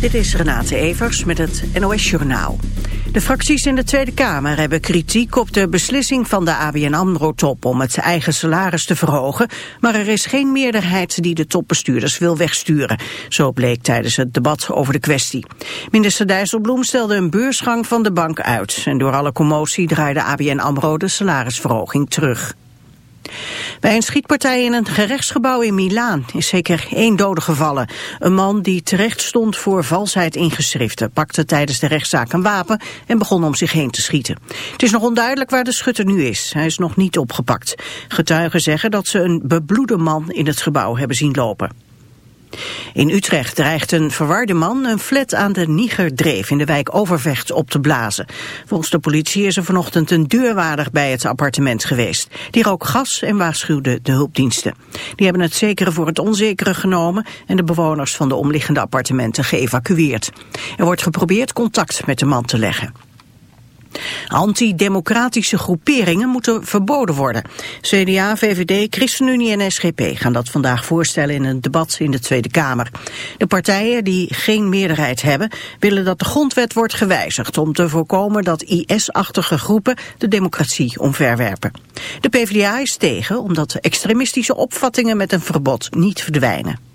Dit is Renate Evers met het NOS Journaal. De fracties in de Tweede Kamer hebben kritiek op de beslissing van de ABN AMRO-top om het eigen salaris te verhogen, maar er is geen meerderheid die de topbestuurders wil wegsturen. Zo bleek tijdens het debat over de kwestie. Minister Dijsselbloem stelde een beursgang van de bank uit en door alle commotie draaide ABN AMRO de salarisverhoging terug. Bij een schietpartij in een gerechtsgebouw in Milaan is zeker één dode gevallen. Een man die terecht stond voor valsheid in geschriften pakte tijdens de rechtszaak een wapen en begon om zich heen te schieten. Het is nog onduidelijk waar de schutter nu is. Hij is nog niet opgepakt. Getuigen zeggen dat ze een bebloede man in het gebouw hebben zien lopen. In Utrecht dreigt een verwarde man een flat aan de Nigerdreef in de wijk Overvecht op te blazen. Volgens de politie is er vanochtend een deurwaarder bij het appartement geweest. Die rook gas en waarschuwde de hulpdiensten. Die hebben het zekere voor het onzekere genomen en de bewoners van de omliggende appartementen geëvacueerd. Er wordt geprobeerd contact met de man te leggen. Antidemocratische groeperingen moeten verboden worden. CDA, VVD, ChristenUnie en SGP gaan dat vandaag voorstellen in een debat in de Tweede Kamer. De partijen die geen meerderheid hebben willen dat de grondwet wordt gewijzigd om te voorkomen dat IS-achtige groepen de democratie omverwerpen. De PvdA is tegen omdat extremistische opvattingen met een verbod niet verdwijnen.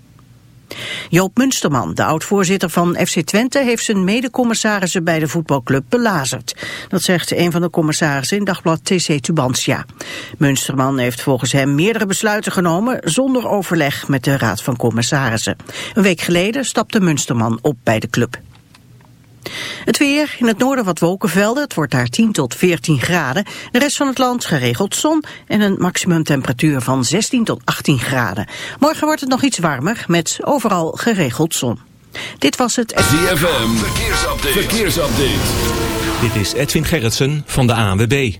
Joop Munsterman, de oud-voorzitter van FC Twente, heeft zijn medecommissarissen bij de voetbalclub belazerd. Dat zegt een van de commissarissen in dagblad TC Tubantia. Munsterman heeft volgens hem meerdere besluiten genomen zonder overleg met de Raad van Commissarissen. Een week geleden stapte Munsterman op bij de club. Het weer, in het noorden wat wolkenvelden, het wordt daar 10 tot 14 graden. De rest van het land geregeld zon en een maximumtemperatuur van 16 tot 18 graden. Morgen wordt het nog iets warmer met overal geregeld zon. Dit was het... ZFM, verkeersupdate. verkeersupdate. Dit is Edwin Gerritsen van de ANWB.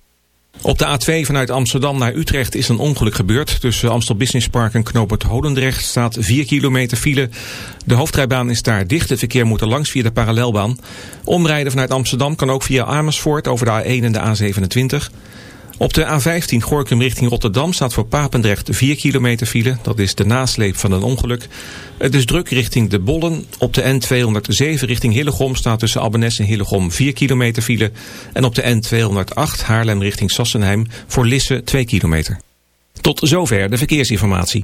Op de A2 vanuit Amsterdam naar Utrecht is een ongeluk gebeurd. Tussen Amstel Business Park en Knoopert Holendrecht staat 4 kilometer file. De hoofdrijbaan is daar dicht. Het verkeer moet er langs via de parallelbaan. Omrijden vanuit Amsterdam kan ook via Amersfoort over de A1 en de A27. Op de A15 Gorkum richting Rotterdam staat voor Papendrecht 4 kilometer file. Dat is de nasleep van een ongeluk. Het is druk richting de Bollen. Op de N207 richting Hillegom staat tussen Abbenes en Hillegom 4 kilometer file. En op de N208 Haarlem richting Sassenheim voor Lisse 2 kilometer. Tot zover de verkeersinformatie.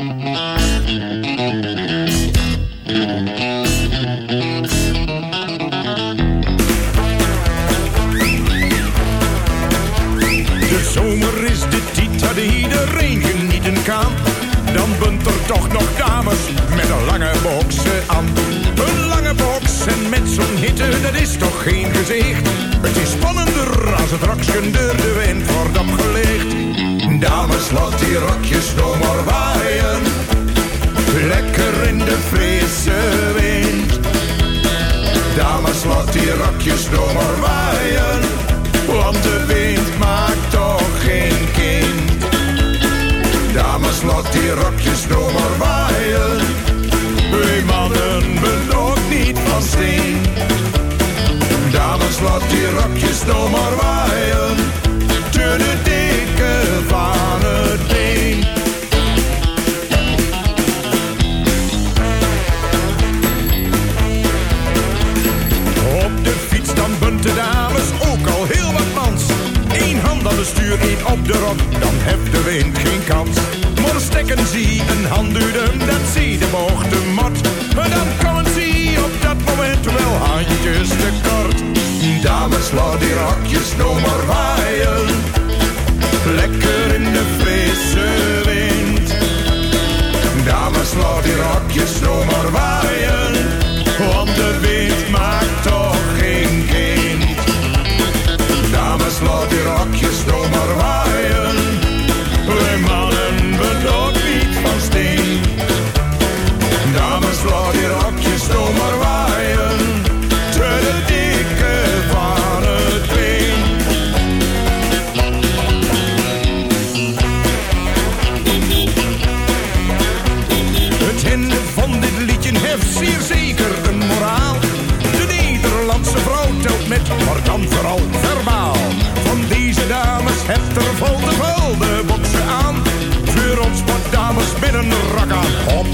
het is toch geen gezicht. Het is spannender als het raksken de wind wordt opgelegd. Dames, laat die rakjes nog maar waaien. Lekker in de frisse wind. Dames, laat die rakjes nog maar waaien. Want de wind maakt toch geen kind. Dames, laat die rakjes nog maar waaien. Wij mannen ben ook niet van steen. Dames, laat die rokjes nog maar waaien. Te de dikke van het been. Op de fiets dan bunt de dames ook al heel wat mans. Eén hand aan de stuur, één op de rok, dan heeft de wind geen kans. Maar stekken zie een handduwdem, dat zie de bocht de. Maar dan komen op dat moment wel handjes te kort. Dames, laat die rokjes nog maar waaien. Lekker in de frisse wind. Dames, laat die rokjes nog maar waaien. Want de wind maakt toch geen kind. Dames, laat die rokjes nog maar waaien. Wij mannen ook niet van steen. Dames, laat die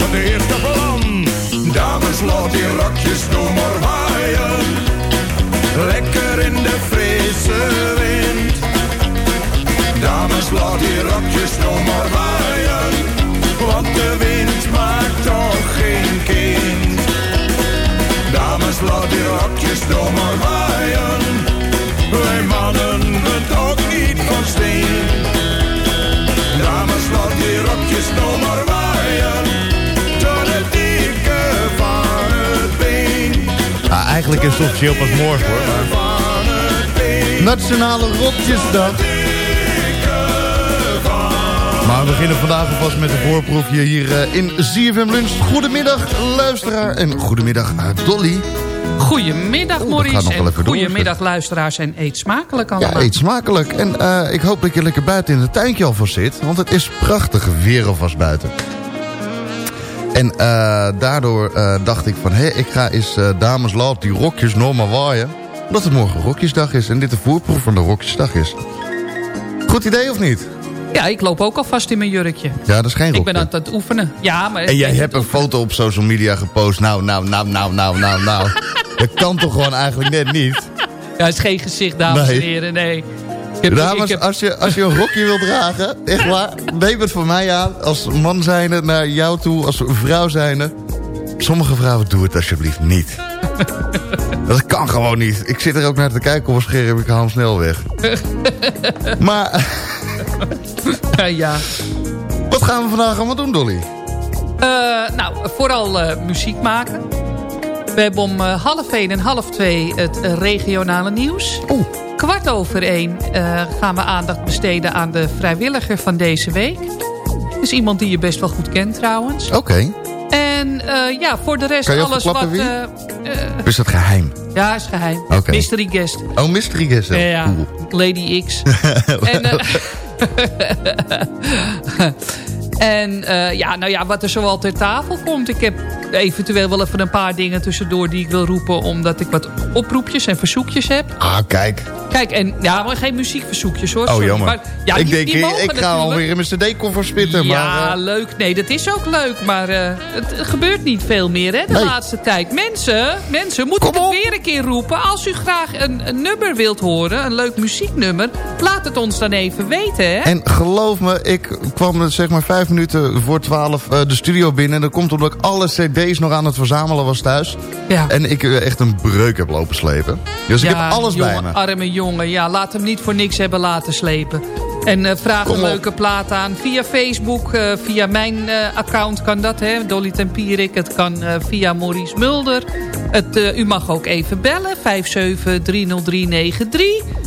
op het eerste plan. Dames, laat die rokjes nog maar waaien. Lekker in de frisse wind. Dames, laat die rokjes nog maar waaien. Want de wind maakt toch geen kind. Dames, laat die rokjes nog maar waaien. Wij mannen bent ook niet van steen. Dames, laat die rokjes nog maar. Eigenlijk is het officieel pas morgen hoor. Maar... Nationale Rotjesdag. Maar we beginnen vandaag alvast met een voorproefje hier eh, in ZFM Lunch. Goedemiddag luisteraar en goedemiddag uh, Dolly. Goedemiddag gaat Maurice en door, goedemiddag luisteraars en eet smakelijk allemaal. Ja, eet smakelijk. En eh, ik hoop dat je lekker buiten in het tuintje alvast zit. Want het is prachtig weer alvast buiten. En eh, daardoor eh, dacht ik van... hé, ik ga eens eh, dames laat die rokjes normaal waaien. Omdat het morgen rokjesdag is. En dit de voorproef van de rokjesdag is. Goed idee of niet? Ja, ik loop ook alvast in mijn jurkje. Ja, dat is geen Ik rokje. ben aan het oefenen. Ja, maar En jij hebt een foto op social media gepost. Nou, nou, nou, nou, nou, nou, nou. dat kan toch gewoon eigenlijk net niet? Ja, het is geen gezicht, dames Nee. en heren, nee. Heb, Dames, heb- als, je, als je een rokje wilt dragen, echt waar, neem het van mij aan. Als man zijnde naar jou toe, als vrouw zijnde. Sommige vrouwen, doe het alsjeblieft niet. Dat kan gewoon niet. Ik zit er ook naar te kijken op een scherm, ik haal hem snel weg. Maar, ja. wat gaan we vandaag allemaal doen, Dolly? Eh, nou, vooral eh, muziek maken. We hebben om eh, half één en half twee het regionale nieuws. Oeh. Kwart over één eh, gaan we aandacht besteden aan de vrijwilliger van deze week. is iemand die je best wel goed kent trouwens. Oké, En eh, ja, voor de rest alles wat... eh, is dat geheim? ja, is geheim. Oké. Mystery guest. Oh, mystery guest. Ja, ja. Cool. Lady X. en en ja, nou ja, wat er zoal ter tafel komt. Ik heb eventueel wel even een paar dingen tussendoor die ik wil roepen... omdat ik wat oproepjes en verzoekjes heb. Ah, kijk. Kijk, en ja, maar geen muziekverzoekjes hoor. Oh, jammer. Maar, ja, ik die- denk, die ik ga natuurlijk. alweer in mijn cd-koffer spitten. Ja, maar, eh, leuk. Nee, dat is ook leuk. Maar eh, het gebeurt niet veel meer hè, de Nee. laatste tijd. Mensen, mensen, moet ik Kom het op. weer een keer roepen? Als u graag een, een nummer wilt horen, een leuk muzieknummer... laat het ons dan even weten, hè? En geloof me, ik kwam zeg maar vijf minuten voor twaalf eh, de studio binnen. En dat komt omdat ik alle cd's nog aan het verzamelen was thuis. Ja. En ik eh, echt een breuk heb lopen slepen. Dus ik heb alles jongen, bij me. arme jongen. Ja, laat hem niet voor niks hebben laten slepen. En eh, vraag Kom een op. leuke plaat aan. Via Facebook, eh, via mijn account kan dat, hè. Dolly Tempierik. Het kan via Maurice Mulder. Het, u mag ook even bellen. 5730393.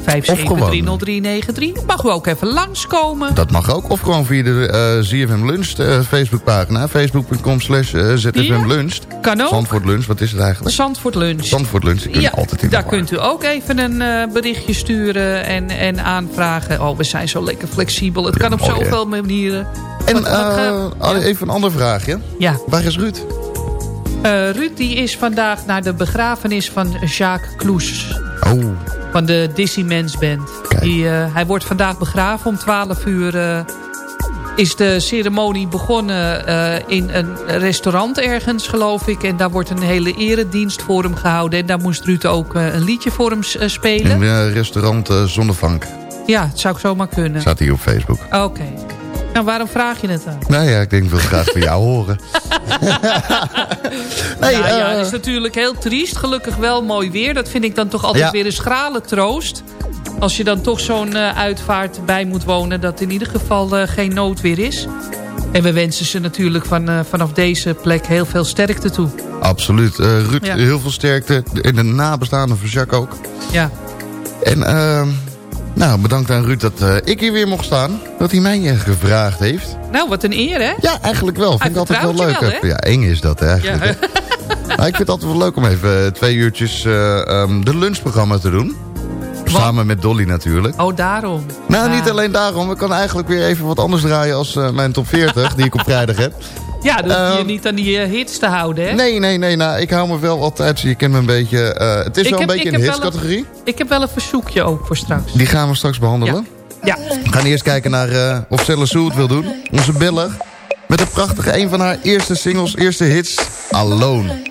5730393. 5730393. Mag u ook even langskomen. Dat mag ook. Of gewoon via de uh, ZFM Lunch uh, Facebookpagina. Facebook.com slash uh, ZFM Lunch. Kan ook. Zandvoort Lunch, wat is het eigenlijk? Zandvoort Lunch. Zandvoort Lunch, ja, altijd in Daar kunt u ook even een berichtje sturen en, en aanvragen. Oh, we zijn zo lekker flexibel. Het kan op zoveel manieren. En even een ander vraagje. Ja. Waar is Ruud? Ruud die is vandaag naar de begrafenis van Jacques Kloes. Oh. Van de Dizzy Mens Band. Die, uh, hij wordt vandaag begraven om 12 uur. Uh, is de ceremonie begonnen in een restaurant ergens, geloof ik. En daar wordt een hele eredienst voor hem gehouden. En daar moest Ruud ook een liedje voor hem spelen. In restaurant Zonnevank. Ja, het zou ik zomaar kunnen. Staat hier op Facebook. Oké. Nou, waarom vraag je het dan? Nou ja, ik denk, ik wil graag van jou horen. nee, nou, ja, het is natuurlijk heel triest. Gelukkig wel mooi weer. Dat vind ik dan toch altijd weer een schrale troost. Als je dan toch zo'n uh, uitvaart bij moet wonen... dat in ieder geval uh, geen noodweer is. En we wensen ze natuurlijk van, uh, vanaf deze plek heel veel sterkte toe. Absoluut. Ruud, ja. heel veel sterkte. En de nabestaanden van Jacques ook. Ja. En ehm, nou, bedankt aan Ruud dat uh, ik hier weer mocht staan. Dat hij mij gevraagd heeft. Nou, wat een eer, hè? Ja, eigenlijk wel. Vind ik altijd wel leuk. Wel, ja, eng is dat, hè, eigenlijk. Ja. nou, ik vind het altijd wel leuk om even eh, twee uurtjes um, de lunchprogramma te doen. Wat? Samen met Dolly natuurlijk. Oh, daarom. Nou, niet alleen daarom. We kan eigenlijk weer even wat anders draaien als uh, mijn top 40 die ik op vrijdag heb. Ja, dat um, je niet aan die uh, hits te houden, hè? Nee, nee, nee. Nou, ik hou me wel altijd... Je kent me een beetje... Uh, het is ik wel heb, een beetje een hitscategorie. Ik heb wel een verzoekje ook voor straks. Die gaan we straks behandelen. Ja. ja. We gaan eerst kijken naar uh, of Cella Sue het wil doen. Onze Belg. Met een prachtige een van haar eerste singles, eerste hits. Alone.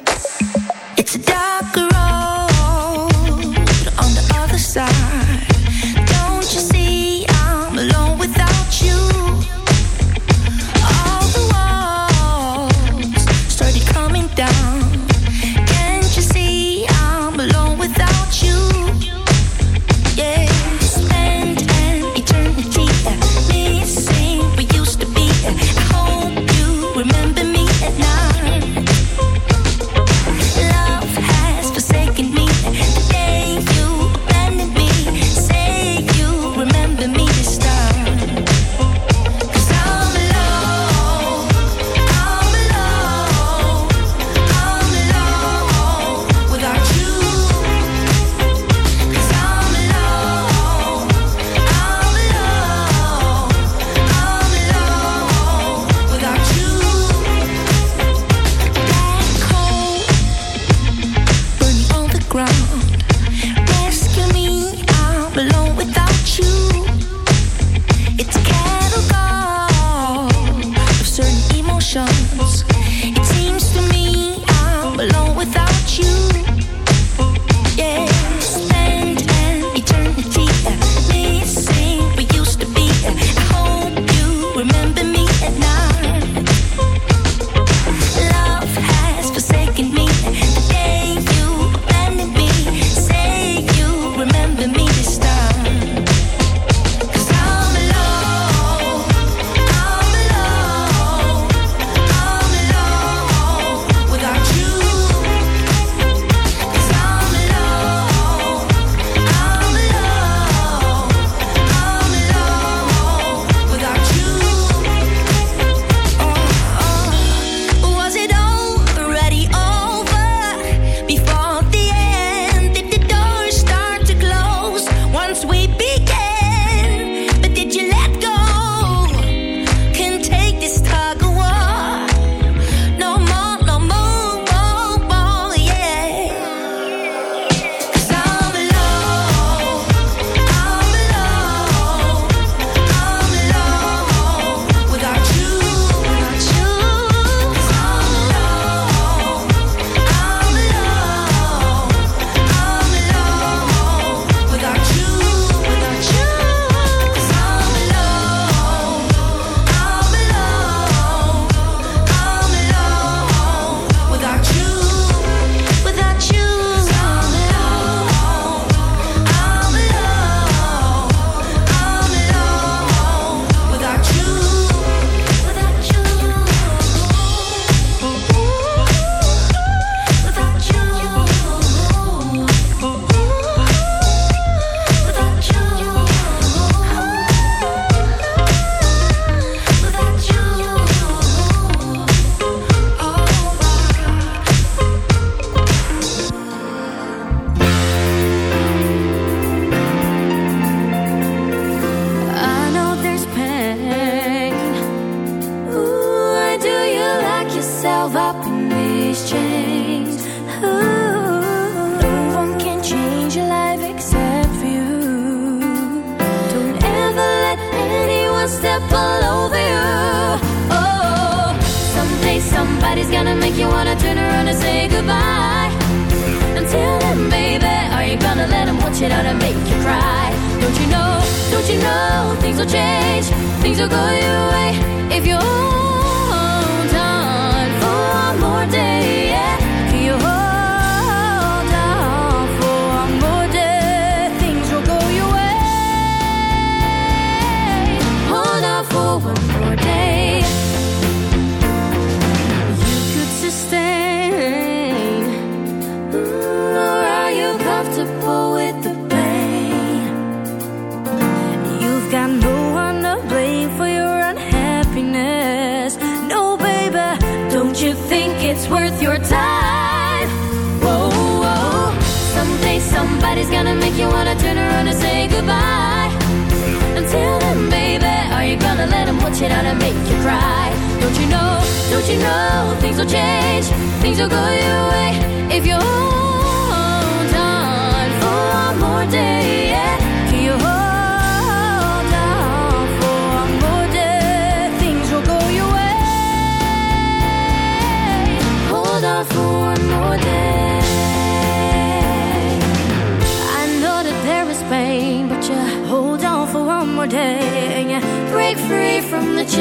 One more day and you break free from the chains.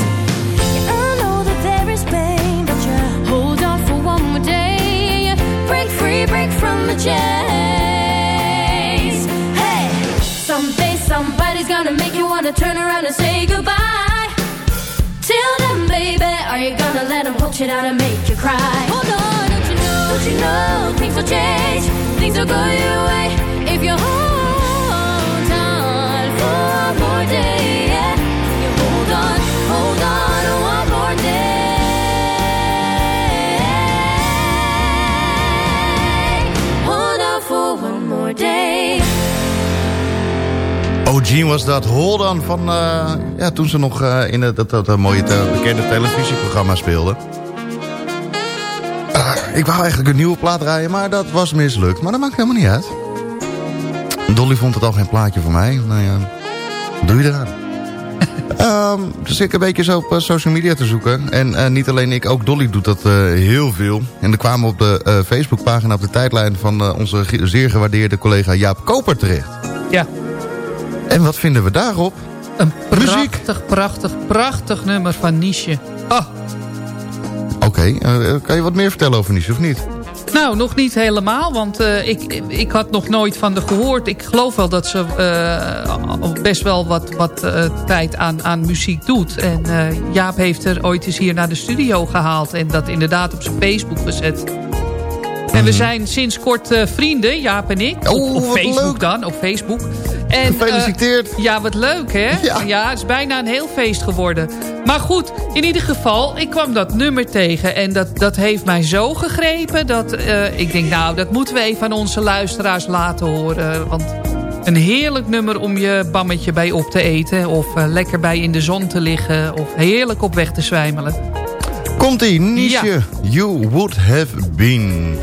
Yeah, I know that there is pain, but you hold on for one more day and you break free, break from the chains. Hey, someday somebody's gonna make you wanna turn around and say goodbye. Till then, baby, are you gonna let them hold you down and make you cry? Oh, hold on, don't you know? Don't you know things will change, things will go your way if you hold Jean was dat. Hold on van... eh, ja, toen ze nog eh, in dat, dat, mooie bekende televisieprogramma speelde. Ah, ik wou eigenlijk een nieuwe plaat draaien, maar dat was mislukt. Maar dat maakt helemaal niet uit. Dolly vond het al geen plaatje voor mij. Nou ja, doe je eraan? Ehm, dus ik een beetje zo op eh, social media te zoeken. En eh, niet alleen ik, ook Dolly doet dat eh, heel veel. En dan kwamen we op de eh, Facebookpagina op de tijdlijn... van eh, onze zeer gewaardeerde collega Jaap Koper terecht. Ja, En wat vinden we daarop? een Muziek. prachtig, prachtig, prachtig nummer van Niche. Oh, Oké, eh, kan je wat meer vertellen over Niche of niet? Nou, nog niet helemaal, want eh, ik, ik had nog nooit van de gehoord. Ik geloof wel dat ze eh, best wel wat, wat eh, tijd aan, aan muziek doet. En Jaap heeft er ooit eens hier naar de studio gehaald... en dat inderdaad op zijn Facebook gezet. En we zijn sinds kort vrienden, Jaap en ik. Oh, op, Facebook leuk. dan, op Facebook. En, eh, Gefeliciteerd. ja, wat leuk, hè? Ja. het is bijna een heel feest geworden. Maar goed, in ieder geval, ik kwam dat nummer tegen... en dat, dat heeft mij zo gegrepen dat eh, ik denk... nou, dat moeten we even aan onze luisteraars laten horen. Want een heerlijk nummer om je bammetje bij op te eten... of eh, lekker bij in de zon te liggen... of heerlijk op weg te zwijmelen. Komt-ie, Niche. Ja. You would have been.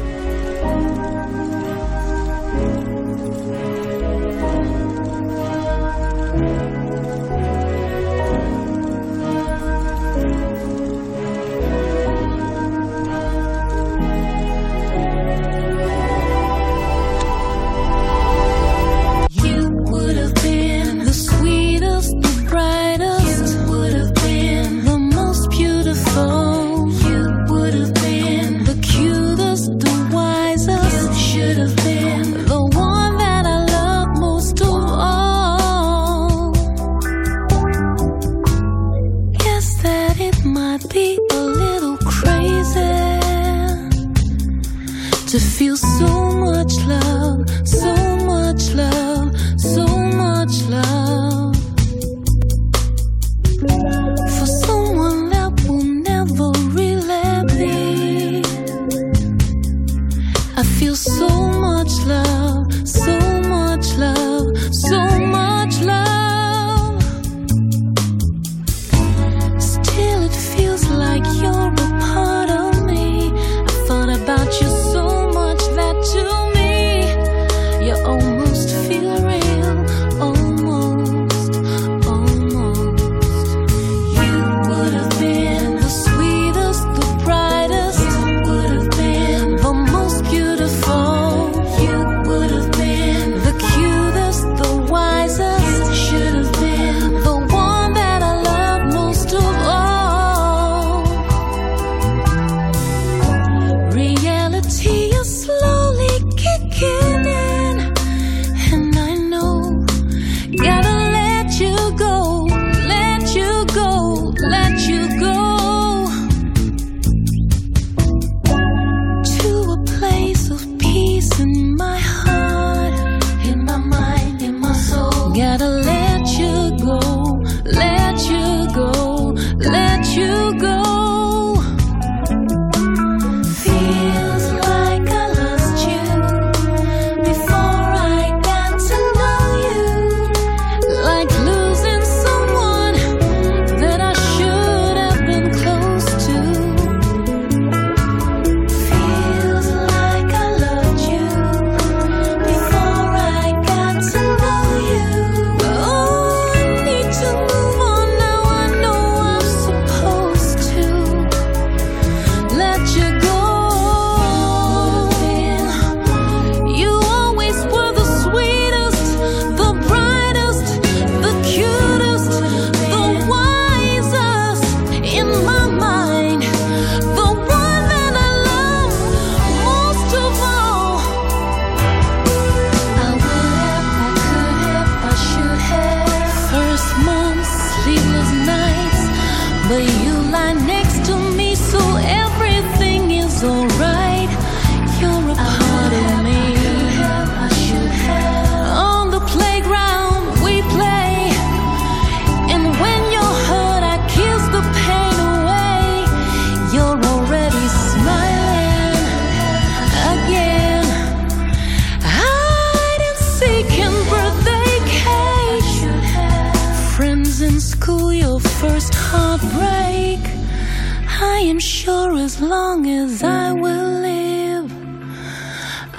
Sure as long as I will live,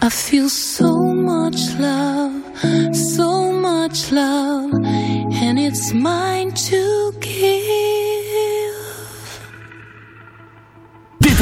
I feel so much love, so much love, and it's mine to give.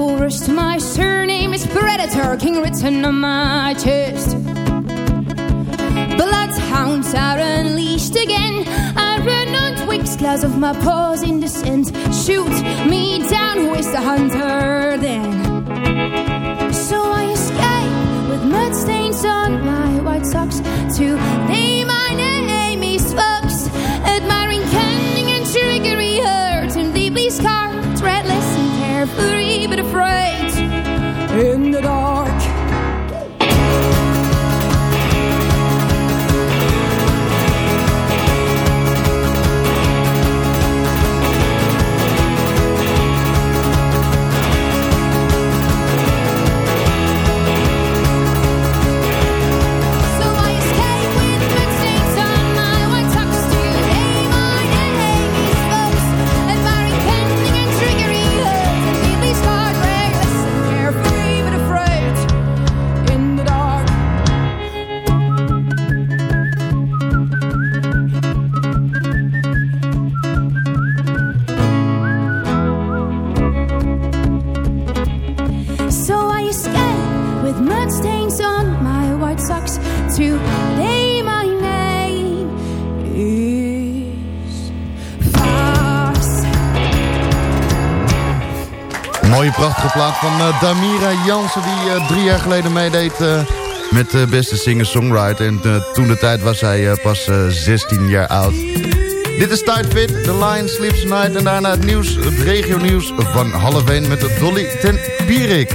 My surname is Predator, king written on my chest. Bloodhounds are unleashed again. I run on twigs, claws of my paws in descent. Shoot me down, who is the hunter then? So I escape with mud stains on my white socks. To Today my name is Fox, admiring cunning and trickery, hurt and deeply scarred, threatless and carefree, but afraid in the dark. Van eh, Damira Jansen die eh, drie jaar geleden meedeed eh, met de beste singer-songwriter. En toen de tijd was hij pas eh, 16 jaar oud. Dit is Tight Fit, The Lion Sleeps Tonight. En daarna het nieuws, het regio nieuws van half 1 met Dolly ten Pierik.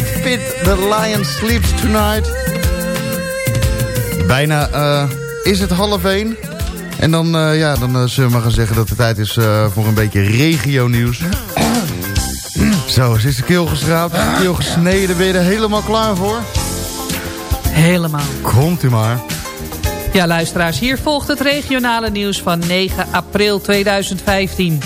Fit, The Lion Sleeps Tonight. Bijna uh, is het half één. En dan, uh, ja, dan uh, zullen we maar gaan zeggen dat het tijd is voor een beetje regio-nieuws. Zo, is de keel geschraapt, de keel gesneden. Ben je er helemaal klaar voor? Helemaal. Komt u maar. Ja, luisteraars, hier volgt het regionale nieuws van 9 april 2015.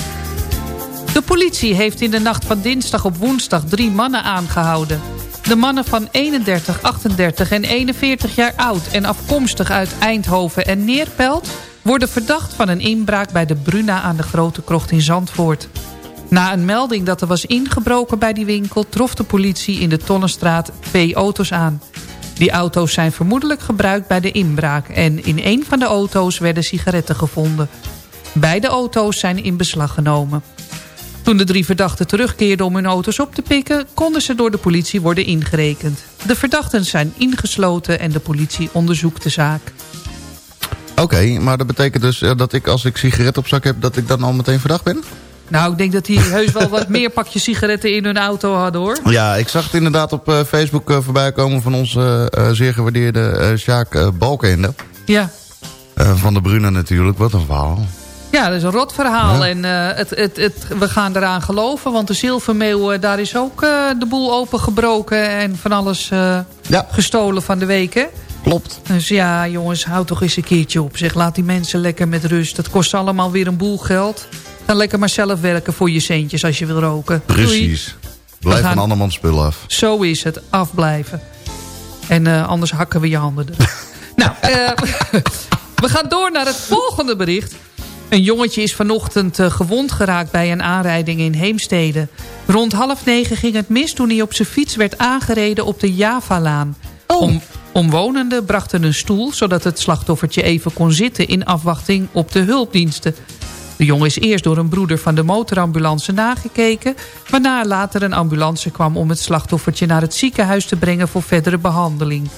Politie heeft in de nacht van dinsdag op woensdag drie mannen aangehouden. De mannen van 31, 38 en 41 jaar oud en afkomstig uit Eindhoven en Neerpelt... worden verdacht van een inbraak bij de Bruna aan de Grote Krocht in Zandvoort. Na een melding dat er was ingebroken bij die winkel... trof de politie in de Tonnenstraat twee auto's aan. Die auto's zijn vermoedelijk gebruikt bij de inbraak... en in een van de auto's werden sigaretten gevonden. Beide auto's zijn in beslag genomen. Toen de drie verdachten terugkeerden om hun auto's op te pikken... konden ze door de politie worden ingerekend. De verdachten zijn ingesloten en de politie onderzoekt de zaak. Oké, maar dat betekent dus eh, dat ik als ik sigaret op zak heb... dat ik dan al meteen verdacht ben? Nou, ik denk dat die heus wel wat meer pakjes sigaretten in hun auto hadden, hoor. Ja, ik zag het inderdaad op uh, Facebook uh, voorbij komen... van onze uh, zeer gewaardeerde Sjaak Balkende. Ja. van de Bruna natuurlijk, wat een verhaal. Ja, dat is een rot verhaal. En het, het, het, we gaan eraan geloven, want de zilvermeeuw... daar is ook de boel opengebroken en van alles ja. gestolen van de week, hè? Klopt. Dus ja, jongens, houd toch eens een keertje op. Zeg, laat die mensen lekker met rust. Dat kost allemaal weer een boel geld. Dan lekker maar zelf werken voor je centjes als je wil roken. Precies. Blijf van andermans spullen af. Zo is het, afblijven. En anders hakken we je handen er. nou, we gaan door naar het volgende bericht. Een jongetje is vanochtend uh, gewond geraakt bij een aanrijding in Heemstede. Rond half negen ging het mis toen hij op zijn fiets werd aangereden op de Javalaan. Oh. Om, omwonenden brachten een stoel zodat het slachtoffertje even kon zitten in afwachting op de hulpdiensten. De jongen is eerst door een broeder van de motorambulance nagekeken... waarna later een ambulance kwam om het slachtoffertje naar het ziekenhuis te brengen voor verdere behandeling.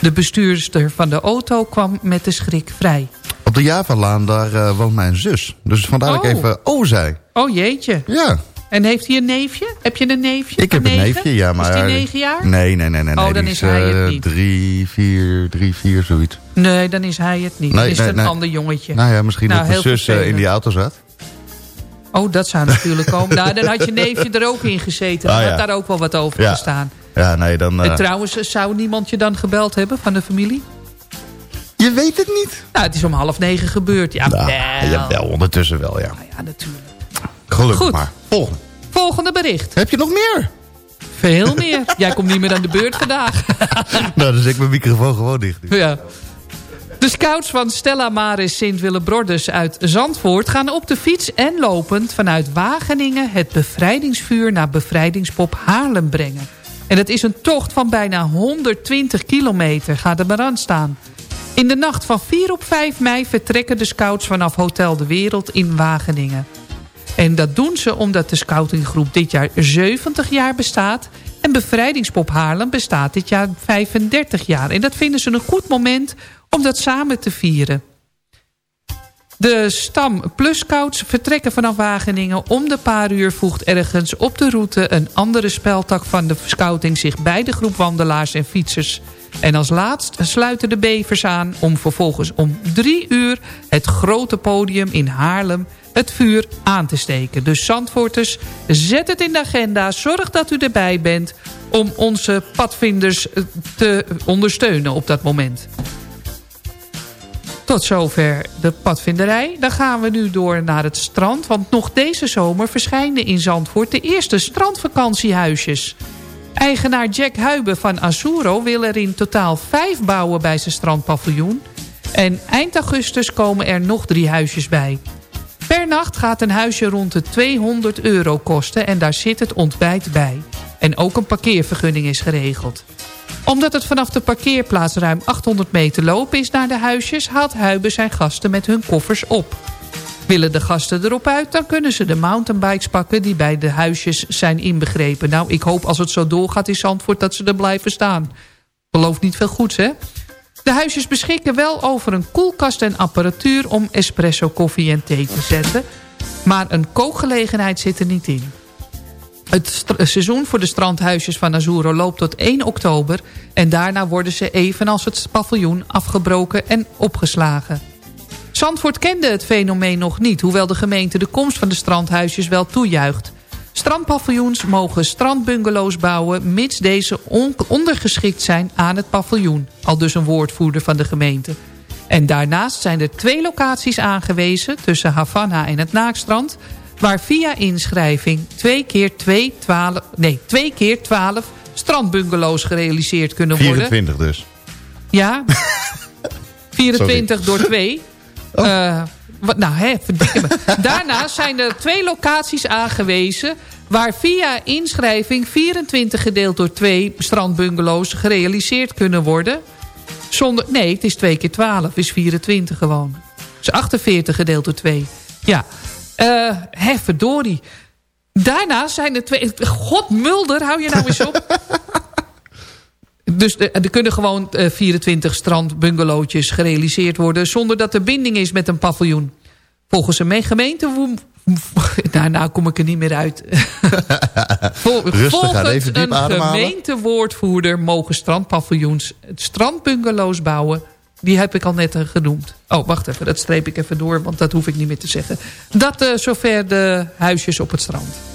De bestuurster van de auto kwam met de schrik vrij. Op de Javalaan, daar uh, woont mijn zus. Dus vandaar dat ik oh. even oh zei. Oh jeetje. Ja. En heeft hij een neefje? Heb je een neefje? Ik heb een neefje, ja. Maar, is hij negen jaar? Nee, nee, nee. nee oh, dan is, is hij het niet. Drie, vier, drie, vier, zoiets. Nee, dan is hij het niet. Nee, dan is het een ander jongetje. Nou ja, misschien nou, dat de zus uh, in die auto zat. Oh, dat zou natuurlijk komen. nou, dan had je neefje er ook in gezeten. Dan ah, had daar ook wel wat over ja. gestaan. Ja, nee, dan... Uh... trouwens, zou niemand je dan gebeld hebben van de familie? Je weet het niet. Nou, het is om half negen gebeurd. Ja, nou, wel. wel, ondertussen wel, ja. Nou, ja, natuurlijk. Gelukkig Goed. maar. Volgende. Volgende bericht. Heb je nog meer? Veel meer. Jij komt niet meer aan de beurt vandaag. nou, dus ik mijn microfoon gewoon dicht. Ja. De scouts van Stella Maris Sint Willebrodus uit Zandvoort... gaan op de fiets en lopend vanuit Wageningen... het bevrijdingsvuur naar bevrijdingspop Haarlem brengen. En dat is een tocht van bijna 120 kilometer. Ga er maar aan staan. In de nacht van 4 op 5 mei vertrekken de scouts vanaf Hotel de Wereld in Wageningen. En dat doen ze omdat de scoutinggroep dit jaar 70 jaar bestaat... en Bevrijdingspop Haarlem bestaat dit jaar 35 jaar. En dat vinden ze een goed moment om dat samen te vieren. De stam plus scouts vertrekken vanaf Wageningen. Om de paar uur voegt ergens op de route een andere speltak van de scouting zich bij de groep wandelaars en fietsers. En als laatst sluiten de bevers aan om vervolgens om drie uur het grote podium in Haarlem het vuur aan te steken. Dus Zandvoorters, zet het in de agenda. Zorg dat u erbij bent om onze padvinders te ondersteunen op dat moment. Tot zover de padvinderij. Dan gaan we nu door naar het strand. Want nog deze zomer verschijnen in Zandvoort de eerste strandvakantiehuisjes. Eigenaar Jack Huiben van Azuro wil er in totaal vijf bouwen bij zijn strandpaviljoen. En eind augustus komen er nog drie huisjes bij. Per nacht gaat een huisje rond de 200 euro kosten en daar zit het ontbijt bij. En ook een parkeervergunning is geregeld omdat het vanaf de parkeerplaats ruim 800 meter lopen is naar de huisjes... haalt Huiben zijn gasten met hun koffers op. Willen de gasten erop uit, dan kunnen ze de mountainbikes pakken... die bij de huisjes zijn inbegrepen. Nou, ik hoop als het zo doorgaat in Zandvoort dat ze er blijven staan. Belooft niet veel goeds, hè? De huisjes beschikken wel over een koelkast en apparatuur... om espresso, koffie en thee te zetten. Maar een kookgelegenheid zit er niet in. Het seizoen voor de strandhuisjes van Azuro loopt tot 1 oktober... en daarna worden ze evenals het paviljoen afgebroken en opgeslagen. Zandvoort kende het fenomeen nog niet... hoewel de gemeente de komst van de strandhuisjes wel toejuicht. Strandpaviljoens mogen strandbungalows bouwen... mits deze on- ondergeschikt zijn aan het paviljoen. Al dus een woordvoerder van de gemeente. En daarnaast zijn er twee locaties aangewezen... tussen Havana en het Naakstrand... waar via inschrijving 2 keer 2, 12, nee, 2 keer 12 strandbungalows gerealiseerd kunnen worden. 24 dus. Ja. 24 door 2. Eh, wat, nou, hè, me. Daarnaast zijn er twee locaties aangewezen... waar via inschrijving 24 gedeeld door 2 strandbungalows gerealiseerd kunnen worden. Zonder, nee, het is 2 keer 12, is 24 gewoon. Het is 48 gedeeld door 2. Ja, eh hè, verdorie. Daarnaast zijn er twee... God, Mulder, hou je nou eens op. Dus er, kunnen gewoon eh, 24 strandbungalowtjes gerealiseerd worden... zonder dat er binding is met een paviljoen. Volgens een me- gemeente... wo- Nou, nou kom ik er niet meer uit. Vol- Rustig aan, Volgens even diep een gemeentewoordvoerder... mogen strandpaviljoens strandbungalows bouwen... Die heb ik al net eh, genoemd. Oh, wacht even, dat streep ik even door, want dat hoef ik niet meer te zeggen. Dat eh, zover de huisjes op het strand.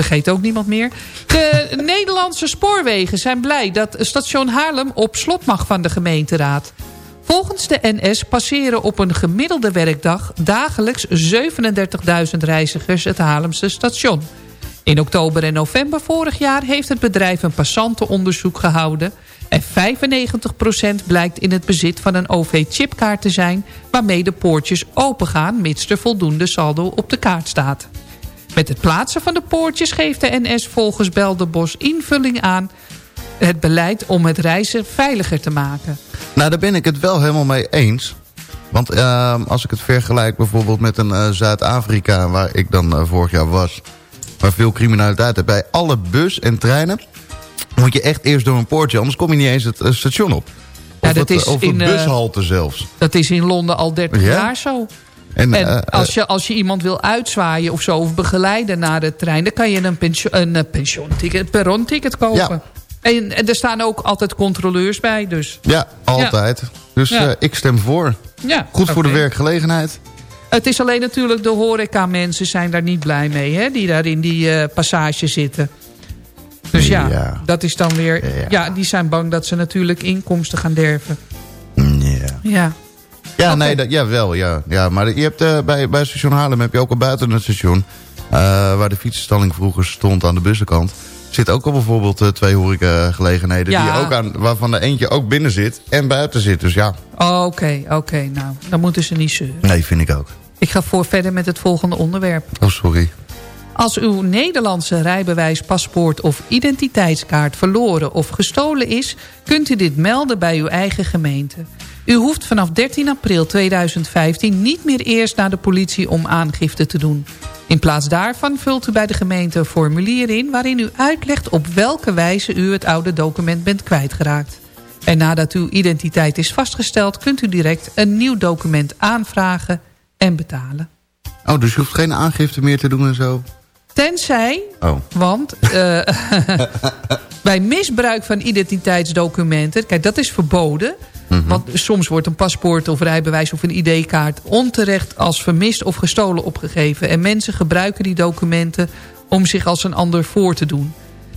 Vergeet ook niemand meer. De Nederlandse spoorwegen zijn blij dat station Haarlem op slot mag van de gemeenteraad. Volgens de NS passeren op een gemiddelde werkdag dagelijks 37.000 reizigers het Haarlemse station. In oktober en november vorig jaar heeft het bedrijf een passantenonderzoek gehouden... en 95% blijkt in het bezit van een OV-chipkaart te zijn... waarmee de poortjes opengaan mits er voldoende saldo op de kaart staat. Met het plaatsen van de poortjes geeft de NS volgens Beldenbos invulling aan... het beleid om het reizen veiliger te maken. Nou, daar ben ik het wel helemaal mee eens. Want ehm, als ik het vergelijk bijvoorbeeld met een eh, Zuid-Afrika... waar ik dan eh, vorig jaar was... waar veel criminaliteit is... bij alle bus en treinen... moet je echt eerst door een poortje... anders kom je niet eens het eh, station op. Ja, Of, dat het, is of in, bushalte zelfs. Dat is in Londen al 30 Ja? jaar zo. En, En eh, eh, als, je, als je iemand wil uitzwaaien of zo... of begeleiden naar de trein... dan kan je een, pensio, een eh, pensioenticket, een perronticket kopen. Ja. En, en er staan ook altijd controleurs bij. Dus ja, altijd. Dus Ja. ik stem voor. ja, Goed voor de werkgelegenheid. Het is alleen natuurlijk de horeca-mensen zijn daar niet blij mee. Hè, die daar in die eh, passage zitten. Dus ja, Ja. dat is dan weer... Ja. Ja. die zijn bang dat ze natuurlijk inkomsten gaan derven. Ja. Ja. Ja, nee, dat, ja, wel, ja. ja maar je hebt, eh, bij, bij station Haarlem heb je ook al buiten het station... eh, waar de fietsenstalling vroeger stond aan de bussenkant... zit ook al bijvoorbeeld eh, twee horecagelegenheden... Ja. Die ook aan, waarvan de eentje ook binnen zit en buiten zit. Dus ja, Oké, oké. nou, dan moeten ze niet zeuren. nee, vind ik ook. Ik ga voor verder met het volgende onderwerp. Oh, sorry. Als uw Nederlandse rijbewijs, paspoort of identiteitskaart verloren of gestolen is... kunt u dit melden bij uw eigen gemeente. U hoeft vanaf 13 april 2015 niet meer eerst naar de politie om aangifte te doen. In plaats daarvan vult u bij de gemeente een formulier in... waarin u uitlegt op welke wijze u het oude document bent kwijtgeraakt. En nadat uw identiteit is vastgesteld... kunt u direct een nieuw document aanvragen en betalen. Oh, dus je hoeft geen aangifte meer te doen en zo? Tenzij Oh. Want eh, bij misbruik van identiteitsdocumenten... Kijk, dat is verboden. Want soms wordt een paspoort of rijbewijs of een ID-kaart... onterecht als vermist of gestolen opgegeven. En mensen gebruiken die documenten om zich als een ander voor te doen.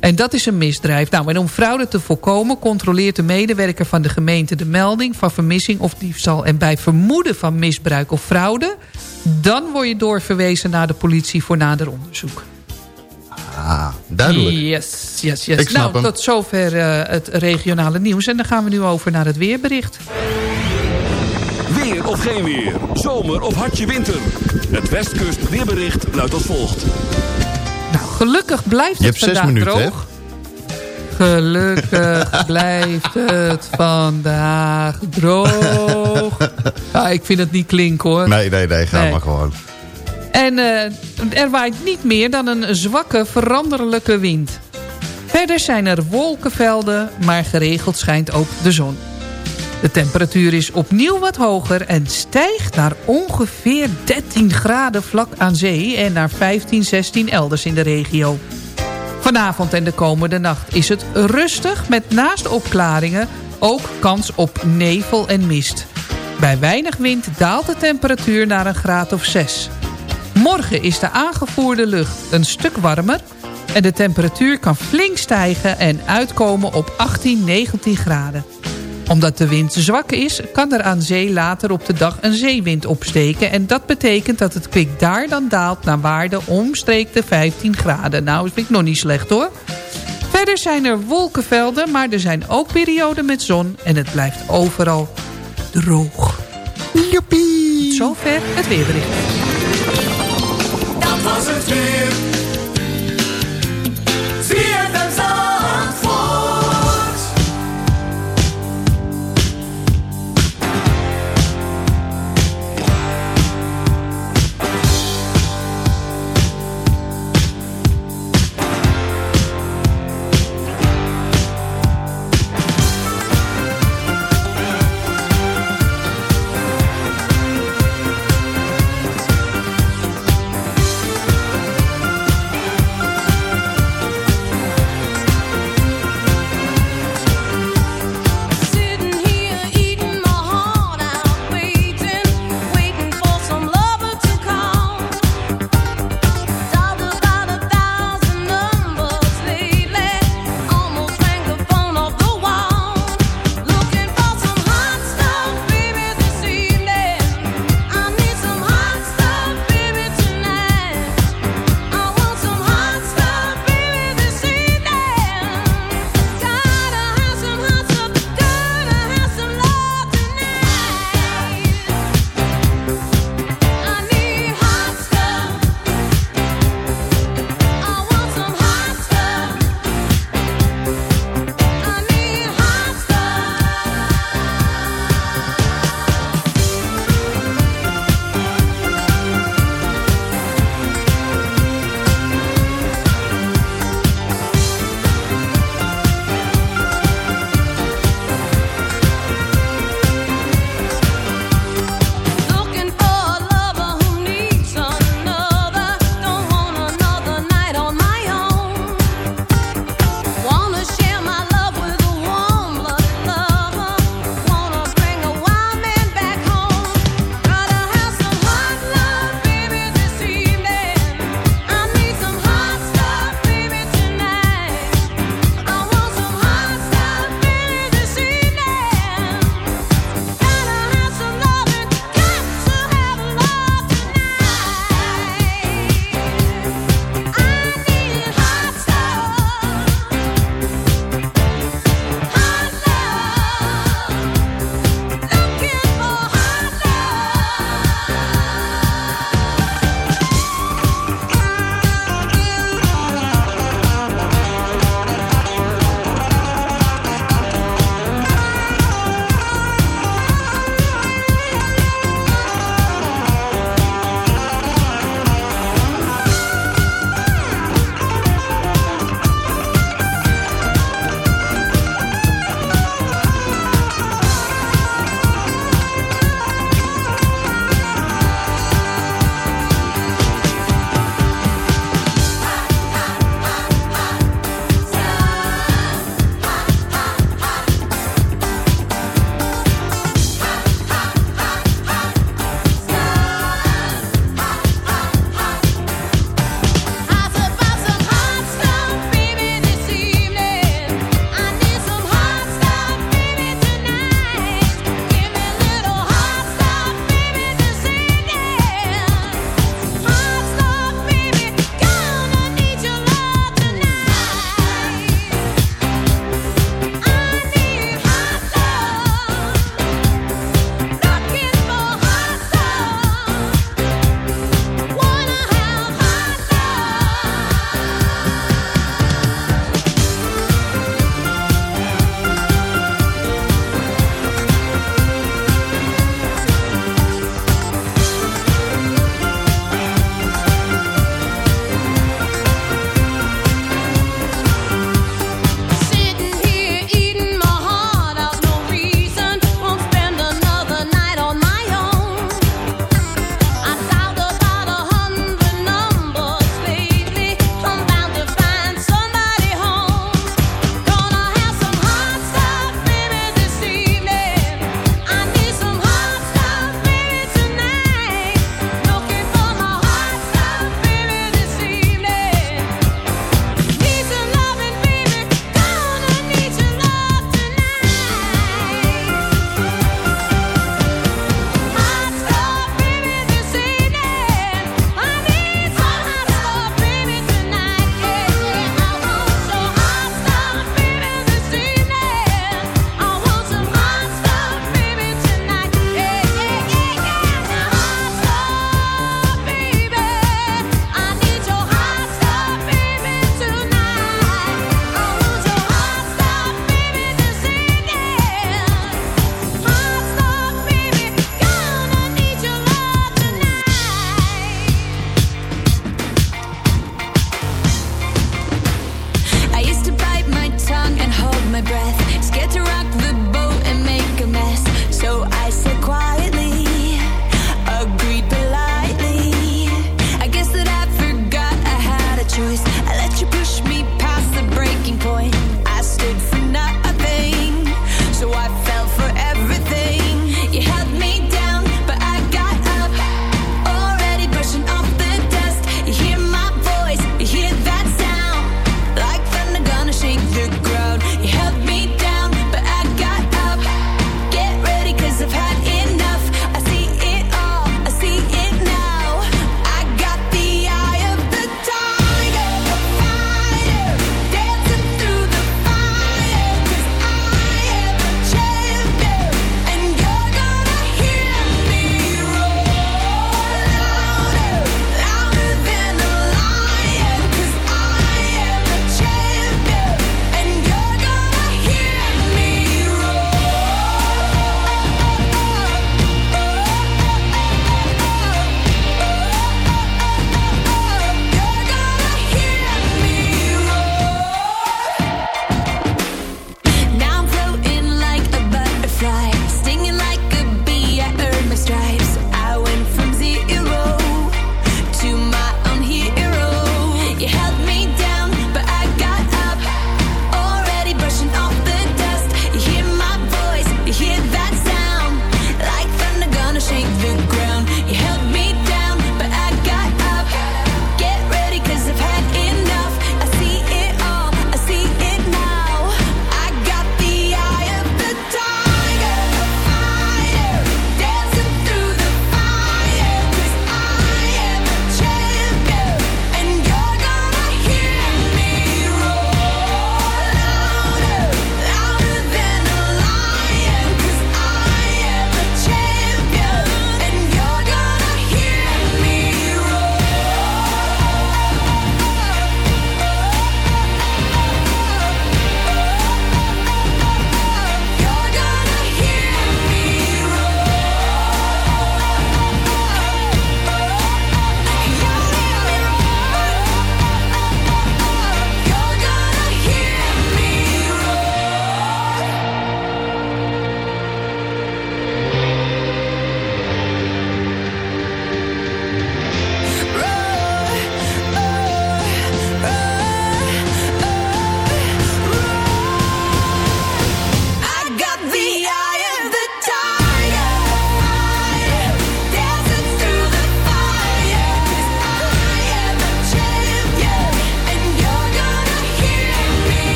En dat is een misdrijf. Nou, en om fraude te voorkomen... controleert de medewerker van de gemeente de melding... van vermissing of diefstal. En bij vermoeden van misbruik of fraude... dan word je doorverwezen naar de politie voor nader onderzoek. Ah, duidelijk. Yes, yes, yes. Ik snap nou, hem. tot zover eh, het regionale nieuws. En dan gaan we nu over naar het weerbericht. Weer of geen weer. Zomer of hartje winter. Het Westkust weerbericht luidt als volgt. Nou, gelukkig blijft Je het vandaag minuten, droog. Gelukkig blijft het vandaag droog. Ja, ik vind het niet klinken hoor. Nee, nee, nee, ga Nee. maar gewoon. En eh, er waait niet meer dan een zwakke veranderlijke wind. Verder zijn er wolkenvelden, maar geregeld schijnt ook de zon. De temperatuur is opnieuw wat hoger en stijgt naar ongeveer 13 graden vlak aan zee... en naar 15, 16 elders in de regio. Vanavond en de komende nacht is het rustig met naast opklaringen ook kans op nevel en mist. Bij weinig wind daalt de temperatuur naar een graad of 6. Morgen is de aangevoerde lucht een stuk warmer... en de temperatuur kan flink stijgen en uitkomen op 18, 19 graden. Omdat de wind zwak is, kan er aan zee later op de dag een zeewind opsteken... en dat betekent dat het kwik daar dan daalt naar waarde omstreek de 15 graden. Nou, dat vind ik nog niet slecht hoor. Verder zijn er wolkenvelden, maar er zijn ook perioden met zon... en het blijft overal droog. Joepie! Tot zover het weerbericht. Dat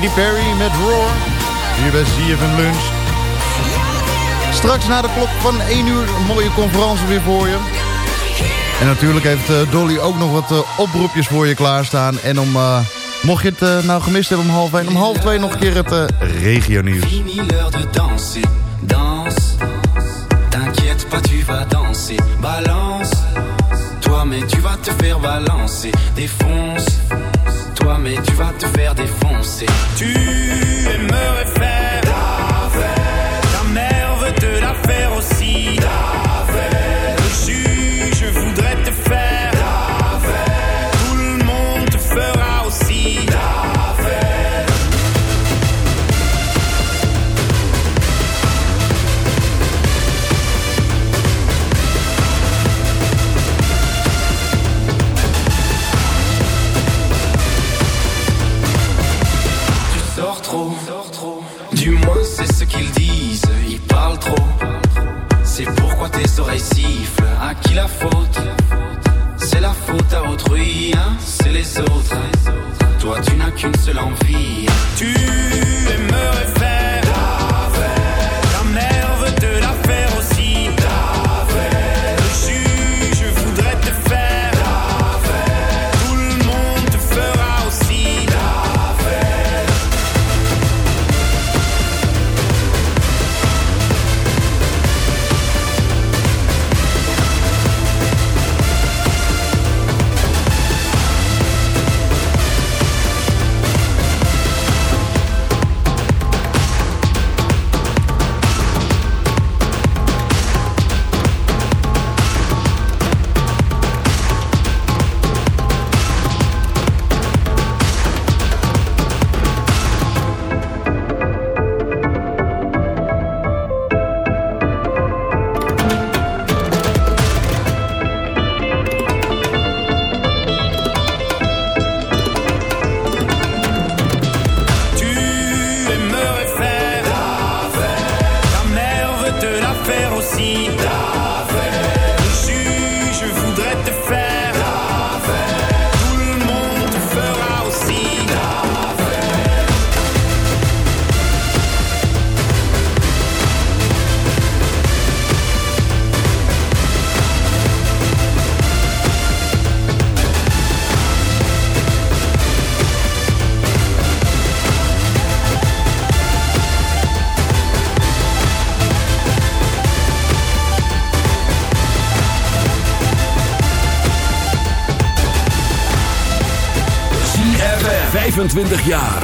Katy Perry met Roar. Hier bij ZFM Lunch. Straks na de klok van 1 uur een mooie conferentie weer voor je. En natuurlijk heeft eh, Dolly ook nog wat uh, oproepjes voor je klaarstaan. En om, uh, mocht je het uh, nou gemist hebben om half 1, om half 2 nog een keer het danse. T'inquiète. Balance, toi mais tu vas te faire balancer. Défonce, mais tu vas te faire défoncer. Tu aimerais faire la fête. Ta mère veut te la faire aussi. Oreilles sifflent, à qui la faute C'est la faute à autrui, hein, c'est les autres. Toi tu n'as qu'une seule envie. Tu aimerais 25 jaar.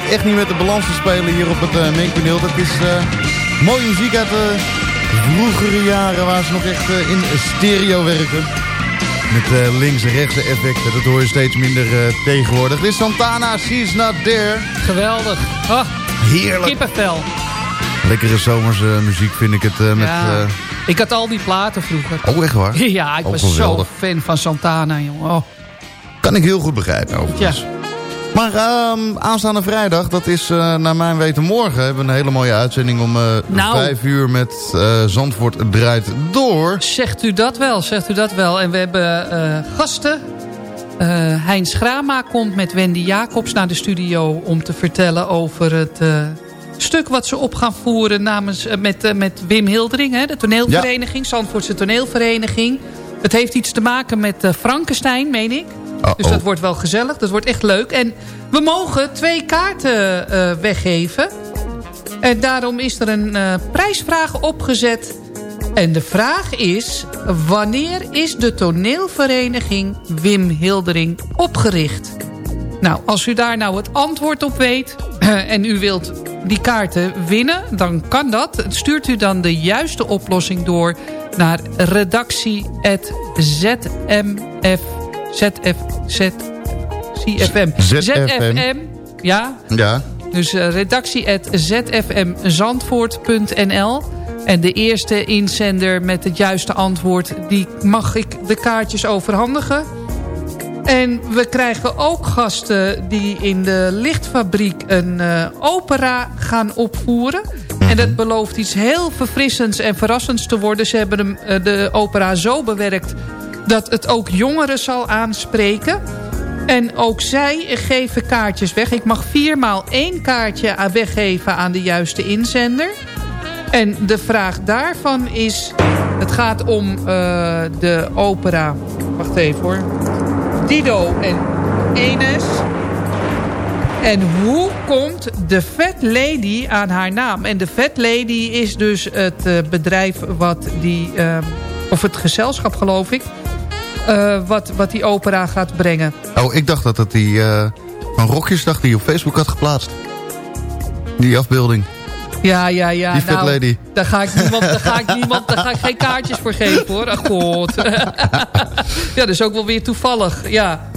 Zit echt niet met de balans te spelen hier op het uh, mengpaneel. Dat is uh, mooie muziek uit de vroegere jaren waar ze nog echt uh, in stereo werken. Met links- en rechts effecten. Dat hoor je steeds minder tegenwoordig. Dit is Santana, She's Not There. Geweldig. Oh, Heerlijk. Kippenvel. Lekkere zomerse muziek vind ik het met... Ja. Ik had al die platen vroeger. Oh, echt waar? Ja, ik oh, was zo fan van Santana, jongen. Oh. Kan ik heel goed begrijpen, overigens. Ja. Maar um, aanstaande vrijdag, dat is uh, naar mijn weten morgen... hebben we een hele mooie uitzending om uh, nou, vijf uur met uh, Zandvoort draait door. Zegt u dat wel, zegt u dat wel. En we hebben gasten. Heinz Grama komt met Wendy Jacobs naar de studio... om te vertellen over het stuk wat ze op gaan voeren... Namens, met, met Wim Hildering, hè, de toneelvereniging. Ja. Zandvoortse toneelvereniging. Het heeft iets te maken met Frankenstein, meen ik. Dus dat wordt wel gezellig, dat wordt echt leuk. En we mogen twee kaarten uh, weggeven. En daarom is er een uh, prijsvraag opgezet. En de vraag is... wanneer is de toneelvereniging Wim Hildering opgericht? Nou, als u daar nou het antwoord op weet... en u wilt die kaarten winnen, dan kan dat. Stuurt u dan de juiste oplossing door... naar redactie.zmf ZF, Z, CFM. ZFM. ZFM. Ja. Ja. Dus uh, redactie at zfmzandvoort.nl. En de eerste inzender met het juiste antwoord... die mag ik de kaartjes overhandigen. En we krijgen ook gasten die in de lichtfabriek een uh, opera gaan opvoeren. En dat belooft iets heel verfrissends en verrassends te worden. Ze hebben hem, uh, de opera zo bewerkt dat het ook jongeren zal aanspreken. En ook zij geven kaartjes weg. Ik mag viermaal één kaartje weggeven aan de juiste inzender. En de vraag daarvan is... Het gaat om uh, de opera... Wacht even hoor. Dido en Enes. En hoe komt de Fat Lady aan haar naam? En de Fat Lady is dus het uh, bedrijf wat die... Uh, of het gezelschap geloof ik wat, wat die opera gaat brengen. Oh, ik dacht dat het die van Rokjesdag die op Facebook had geplaatst. Die afbeelding. Ja, ja, ja. Die Fat nou, Lady. Daar ga ik niemand, daar ga ik niemand, daar ga ik geen kaartjes voor geven hoor. Ach god. ja, dat is ook wel weer toevallig. Ja.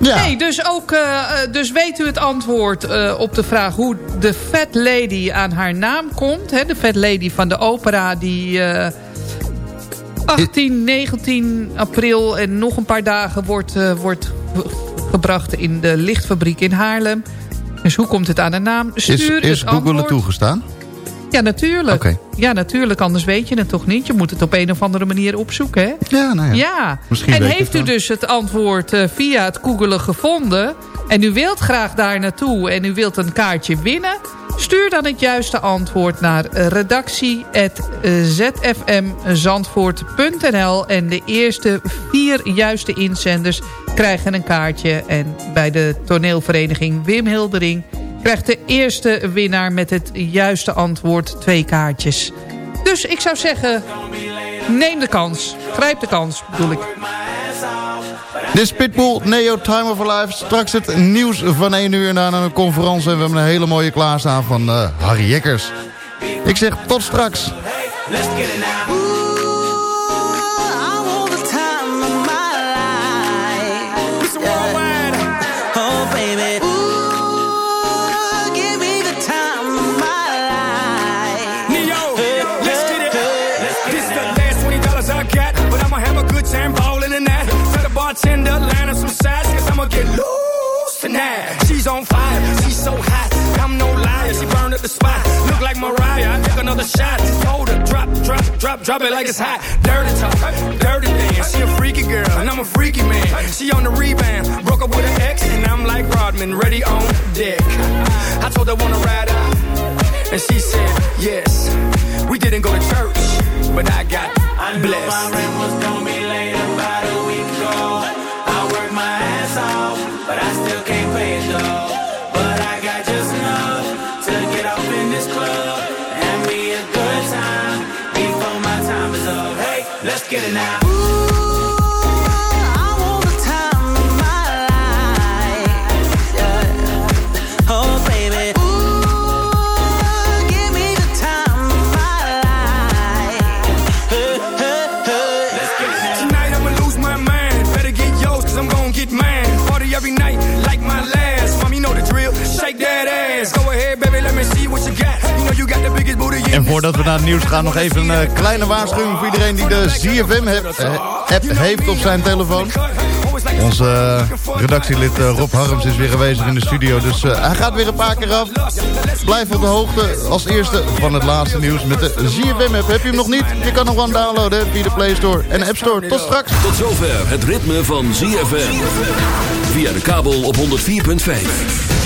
Ja. Nee, dus, ook, uh, dus weet u het antwoord uh, op de vraag hoe de Fat Lady aan haar naam komt. Hè? De Fat Lady van de opera die... Uh, 18, 19 april en nog een paar dagen wordt, uh, wordt gebracht in de lichtfabriek in Haarlem. Dus hoe komt het aan de naam? Stuur is is het Google toegestaan? Ja, natuurlijk. Okay. Ja, natuurlijk. Anders weet je het toch niet. Je moet het op een of andere manier opzoeken, hè? Ja, nou ja. ja. Misschien en heeft u dus het antwoord uh, via het googelen gevonden... en u wilt graag daar naartoe en u wilt een kaartje winnen... Stuur dan het juiste antwoord naar redactie.zfmzandvoort.nl en de eerste vier juiste inzenders krijgen een kaartje. En bij de toneelvereniging Wim Hildering krijgt de eerste winnaar met het juiste antwoord twee kaartjes. Dus ik zou zeggen, neem de kans. Grijp de kans, bedoel ik. Is Pitbull, Neo Time of Life. Straks het nieuws van 1 uur na een conferentie. En we hebben een hele mooie klaarstaan van uh, Harry Jekkers. Ik zeg tot straks. Line up some sides, cause I'ma get loose tonight. She's on fire, she's so hot. I'm no liar, she burned up the spot. Look like Mariah, I took another shot. Told her, drop, drop, drop, drop it like it's hot. Dirty talk, dirty dance. She a freaky girl, and I'm a freaky man. She on the rebound, broke up with an ex, and I'm like Rodman, ready on deck. I told her wanna ride out, and she said yes. We didn't go to church, but I got I blessed. my rent was gonna be late about a week ago. My ass off, but I still can't pay it though. But I got just enough to get off in this club and me a good time before my time is up. Hey, let's get it now. En voordat we naar het nieuws gaan, nog even een eh, kleine waarschuwing voor iedereen die de ZFM-app heeft op zijn telefoon. Onze eh, redactielid eh, Rob Harms is weer aanwezig in de studio, dus eh, hij gaat weer een paar keer af. Blijf op de hoogte als eerste van het laatste nieuws met de ZFM-app. Heb je hem nog niet? Je kan nog wel downloaden via de Play Store en App Store. Tot straks. Tot zover het ritme van ZFM. Via de kabel op 104.5.